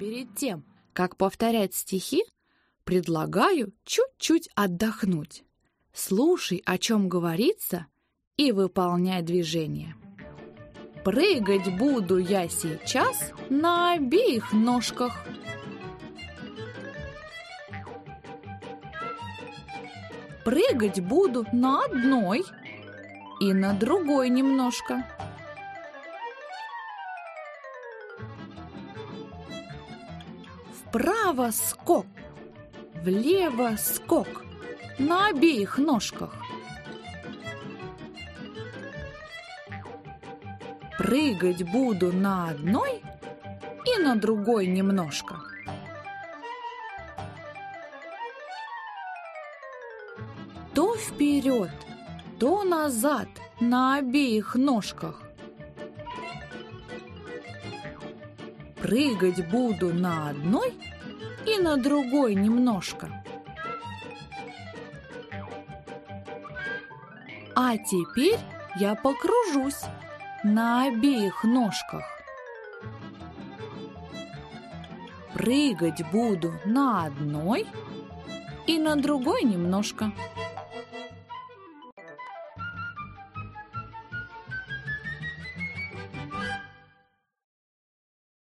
Перед тем, как повторять стихи, предлагаю чуть-чуть отдохнуть. Слушай, о чем говорится, и выполняй движение. Прыгать буду я сейчас на обеих ножках. Прыгать буду на одной и на другой немножко. Вправо скок, влево скок, на обеих ножках. Прыгать буду на одной и на другой немножко. То вперед, то назад на обеих ножках. Прыгать буду на одной и на другой немножко. А теперь я покружусь на обеих ножках. Прыгать буду на одной и на другой немножко.